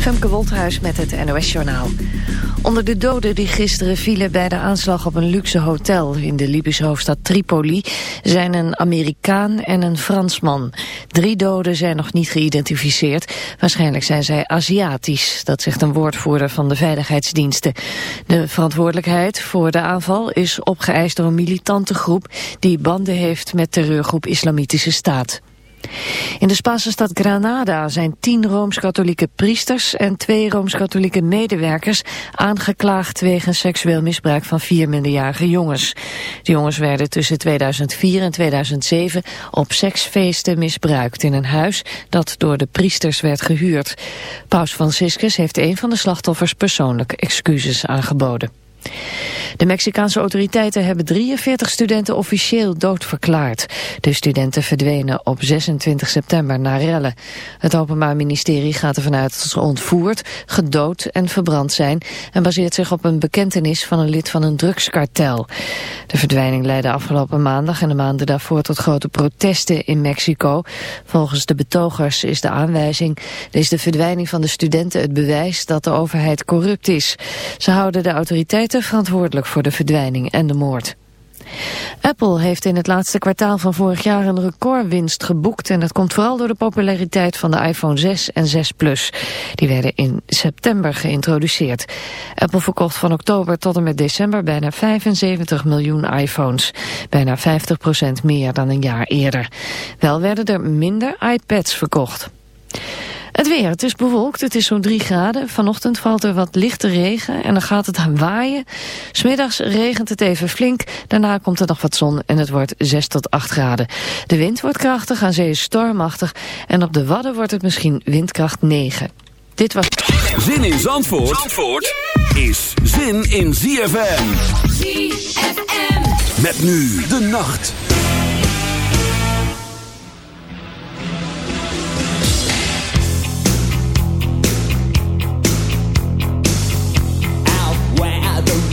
Femke Wolthuis met het NOS-journaal. Onder de doden die gisteren vielen bij de aanslag op een luxe hotel in de Libische hoofdstad Tripoli zijn een Amerikaan en een Fransman. Drie doden zijn nog niet geïdentificeerd. Waarschijnlijk zijn zij Aziatisch, dat zegt een woordvoerder van de veiligheidsdiensten. De verantwoordelijkheid voor de aanval is opgeëist door een militante groep die banden heeft met terreurgroep Islamitische Staat. In de Spaanse stad Granada zijn tien Rooms-Katholieke priesters en twee Rooms-Katholieke medewerkers aangeklaagd wegens seksueel misbruik van vier minderjarige jongens. De jongens werden tussen 2004 en 2007 op seksfeesten misbruikt in een huis dat door de priesters werd gehuurd. Paus Franciscus heeft een van de slachtoffers persoonlijk excuses aangeboden. De Mexicaanse autoriteiten hebben 43 studenten officieel doodverklaard. De studenten verdwenen op 26 september naar rellen. Het Openbaar Ministerie gaat ervan uit dat ze ontvoerd, gedood en verbrand zijn... en baseert zich op een bekentenis van een lid van een drugskartel. De verdwijning leidde afgelopen maandag en de maanden daarvoor tot grote protesten in Mexico. Volgens de betogers is de aanwijzing... is de verdwijning van de studenten het bewijs dat de overheid corrupt is. Ze houden de autoriteiten verantwoordelijk voor de verdwijning en de moord. Apple heeft in het laatste kwartaal van vorig jaar een recordwinst geboekt en dat komt vooral door de populariteit van de iPhone 6 en 6 Plus. Die werden in september geïntroduceerd. Apple verkocht van oktober tot en met december bijna 75 miljoen iPhones. Bijna 50% meer dan een jaar eerder. Wel werden er minder iPads verkocht. Het weer, het is bewolkt, het is zo'n 3 graden. Vanochtend valt er wat lichte regen en dan gaat het waaien. Smiddags regent het even flink, daarna komt er nog wat zon en het wordt 6 tot 8 graden. De wind wordt krachtig, aan zee is stormachtig en op de Wadden wordt het misschien windkracht 9. Dit was... Zin in Zandvoort, Zandvoort is zin in ZFM. ZFM. Met nu de nacht.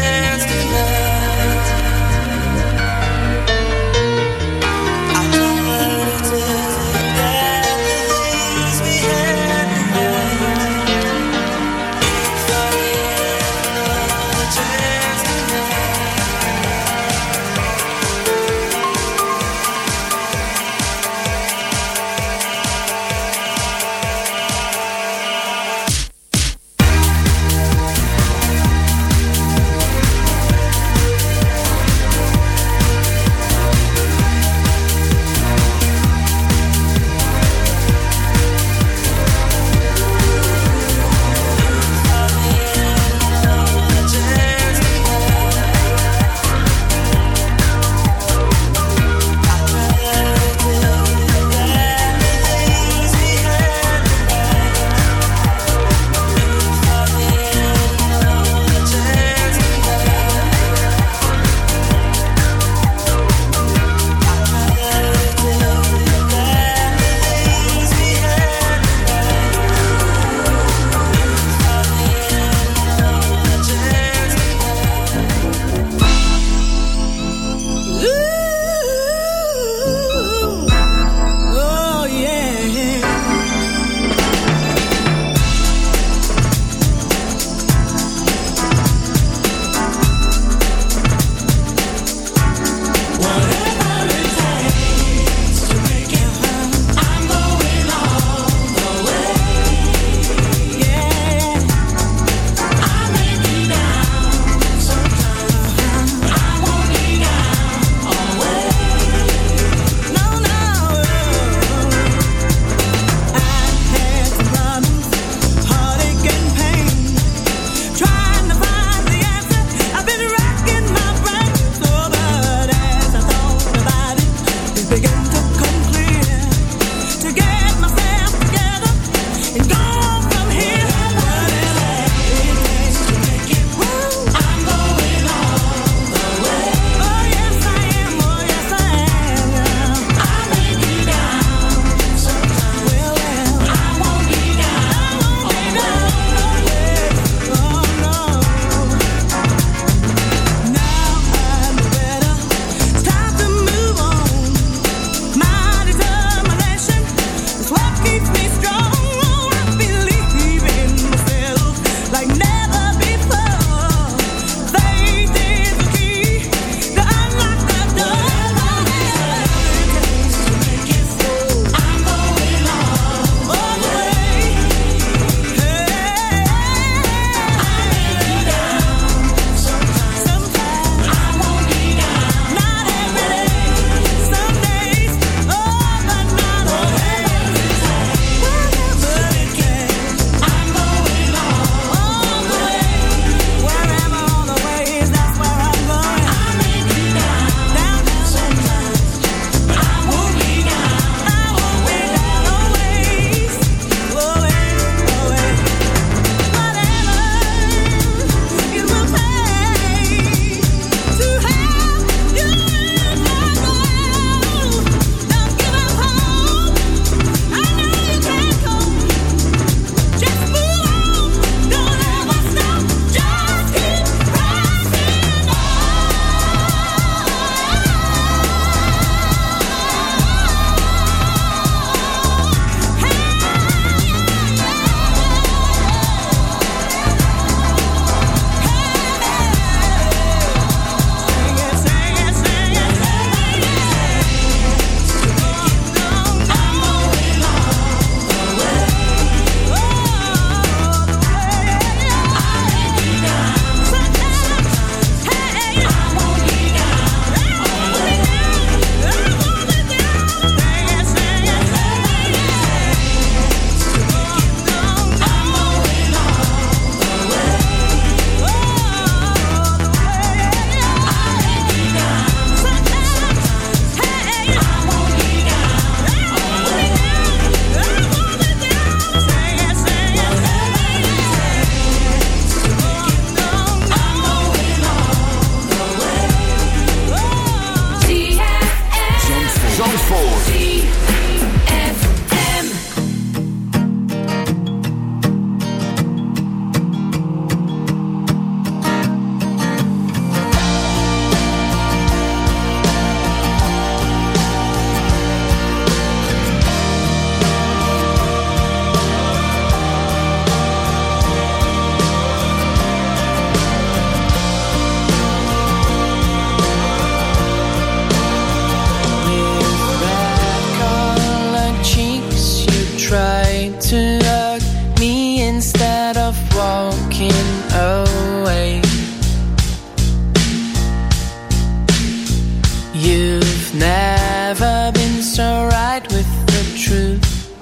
dance.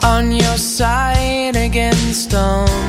On your side against all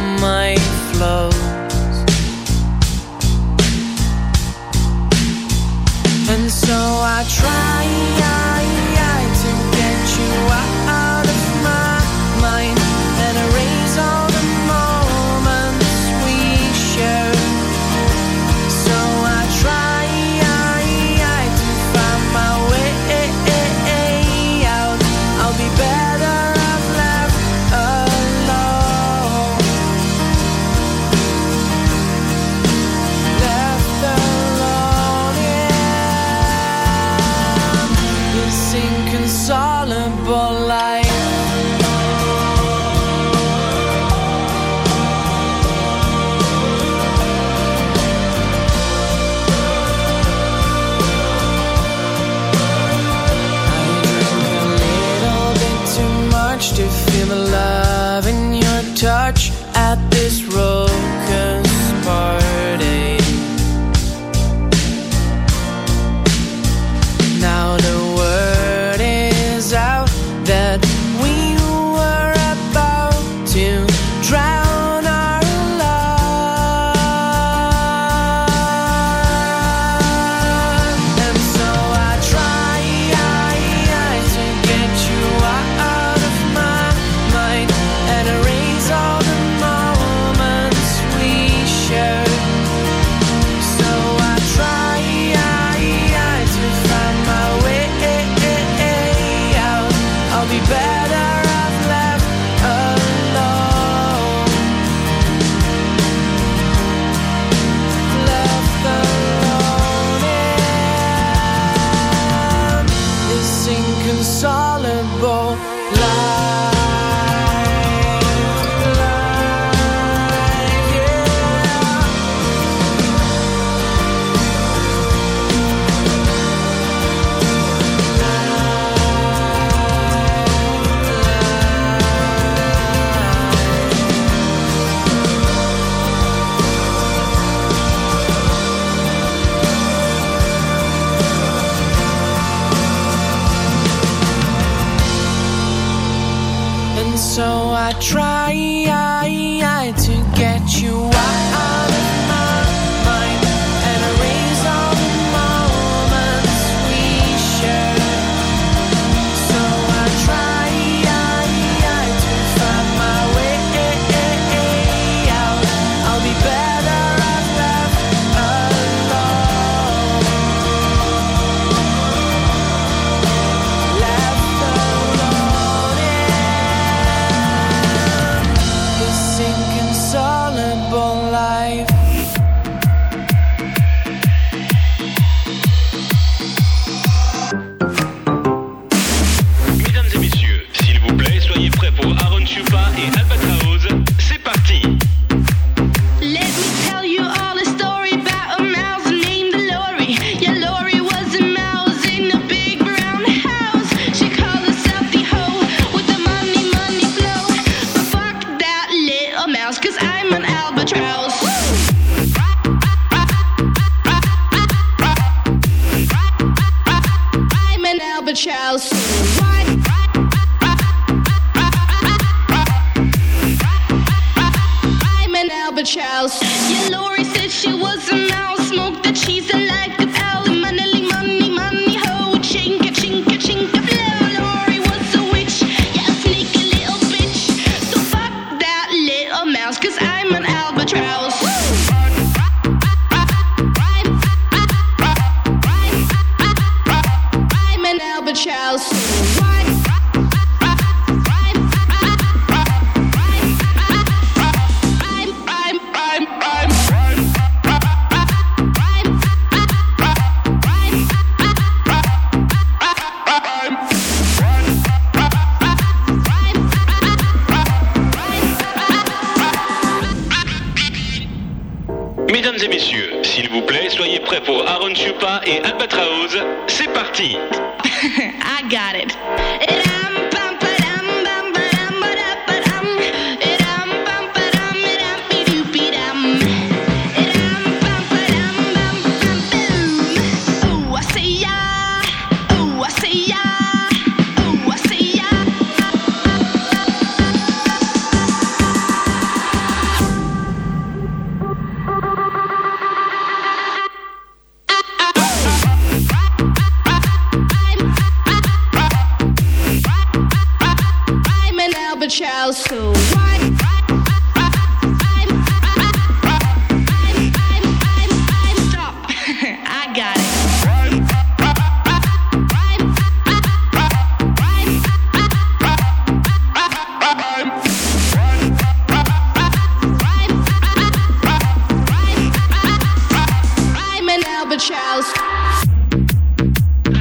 albatross.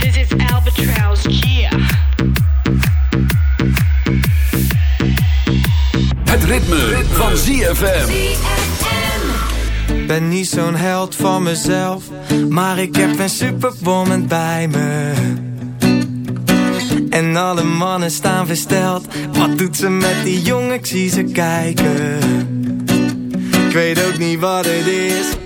This is albatross, yeah. Het ritme, van ZFM. Ben niet zo'n held van mezelf, maar ik heb een superwoman bij me. En alle mannen staan versteld. Wat doet ze met die jongen? Ik zie ze kijken. Ik weet ook niet wat het is.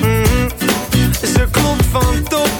Mhm. Ze klopt van top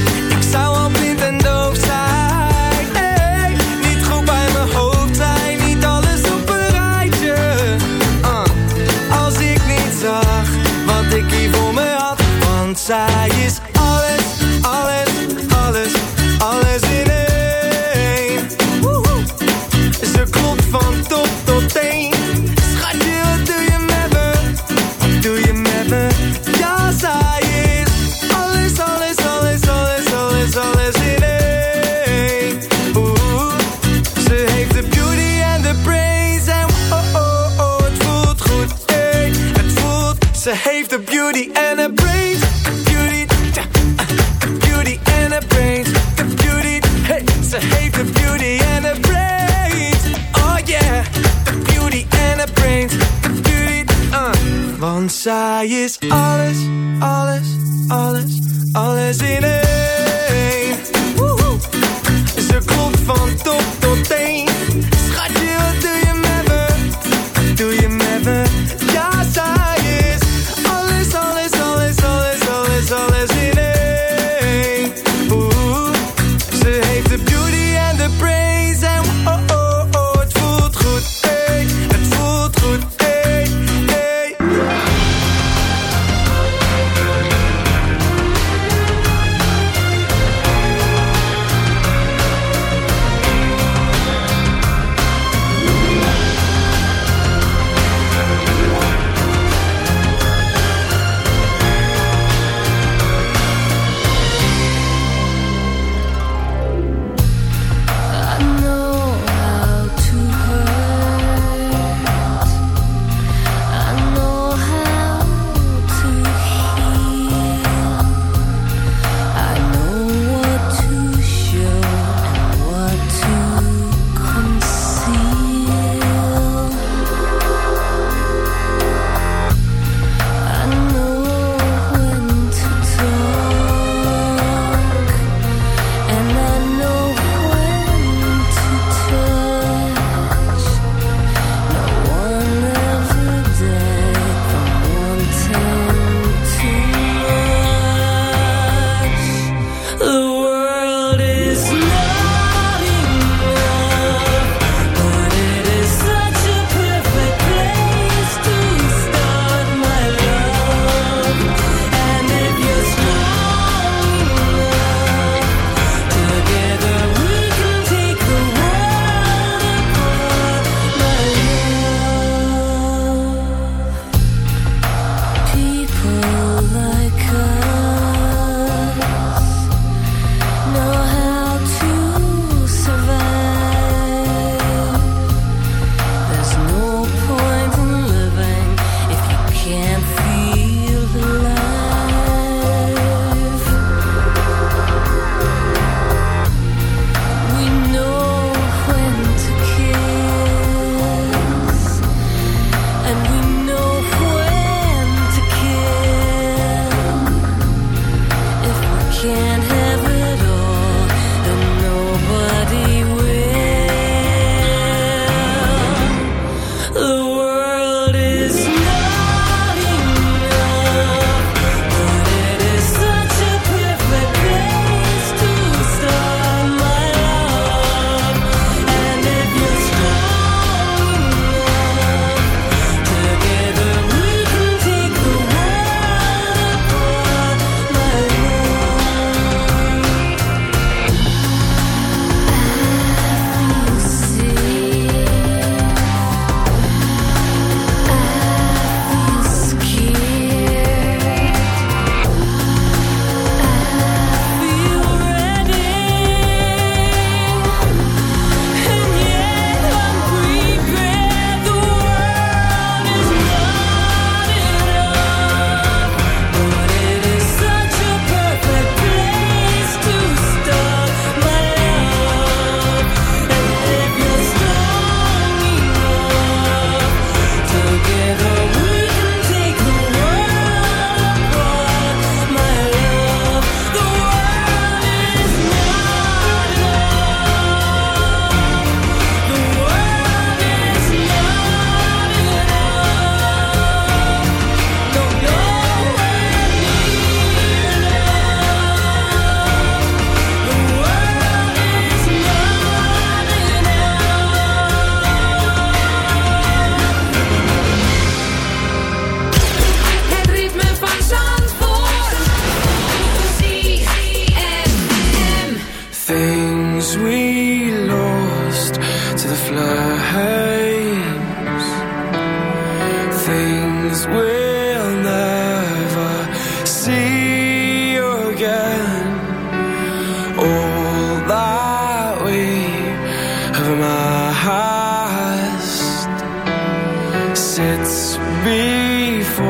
Sits before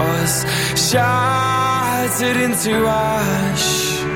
us, shattered into ash.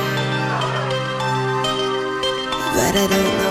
I don't know